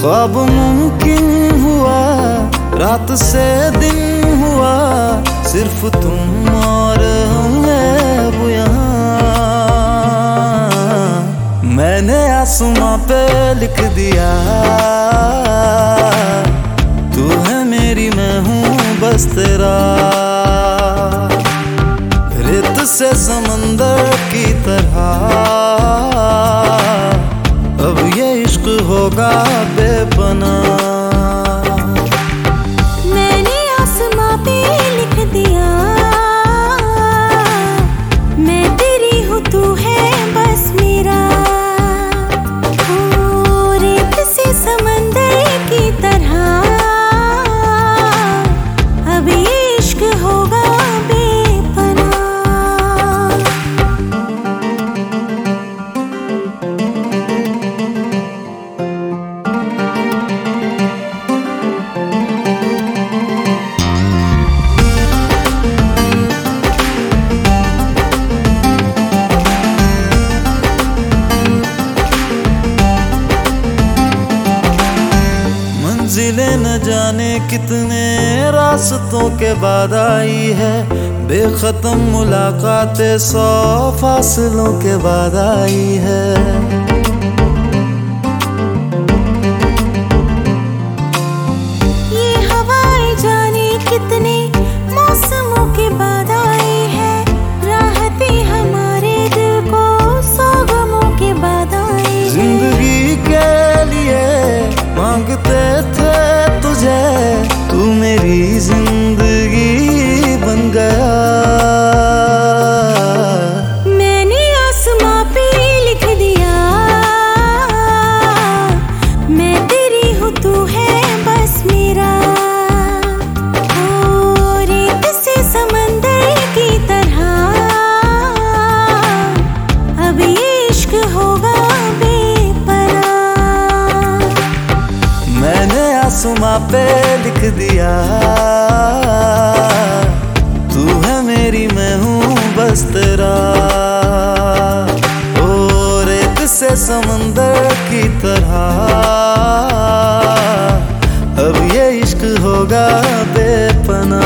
ख्वाब मुमकिन हुआ, रात से दिन हुआ, सिर्फ़ तुम और मैंने आसमां पे लिख दिया, तू है मेरी, मैं हूँ बस तेरा। मंजिलें न जाने कितने रास्तों के बाद आई है। बेखत्म मुलाकातें सौ फासलों के बाद आई है। In the आसमां पे लिख दिया। तू है मेरी, मैं हूँ बस तेरा। और एक से समंदर की तरह। अब ये इश्क होगा बेपना